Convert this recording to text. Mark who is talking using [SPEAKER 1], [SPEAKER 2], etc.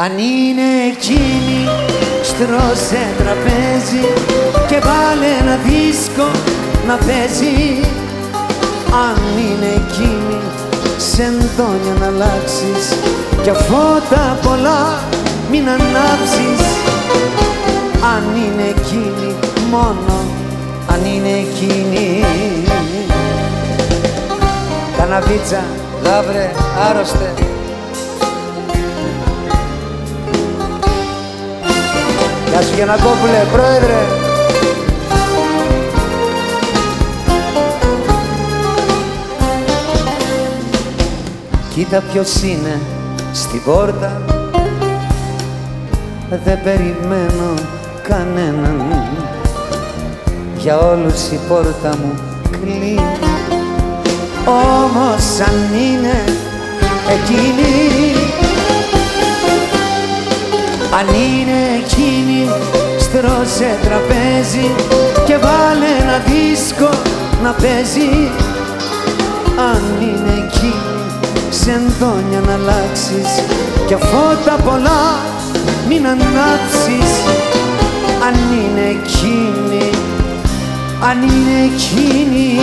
[SPEAKER 1] Αν είναι εκείνη στρώσε τραπέζι και βάλε ένα δίσκο να παίζει. Αν είναι εκείνη σεντόνια να αλλάξεις και φώτα πολλά μην ανάψεις. Αν είναι εκείνη μόνο αν είναι εκείνη. Καναβίτσα, γάβρε, άρρωστες Γεια σου Γιανακόπουλε, πρόεδρε. Κοίτα ποιος είναι στην πόρτα. Δεν περιμένω κανέναν. Για όλους η πόρτα μου κλείνει. Όμως αν είναι εκείνη. Αν είναι εκείνη στρώσε τραπέζι και βάλε ένα δίσκο να παίζει. Αν είναι εκείνη σεντόνια να αλλάξεις και φώτα πολλά μην ανάψεις. Αν είναι εκείνη, αν είναι εκείνη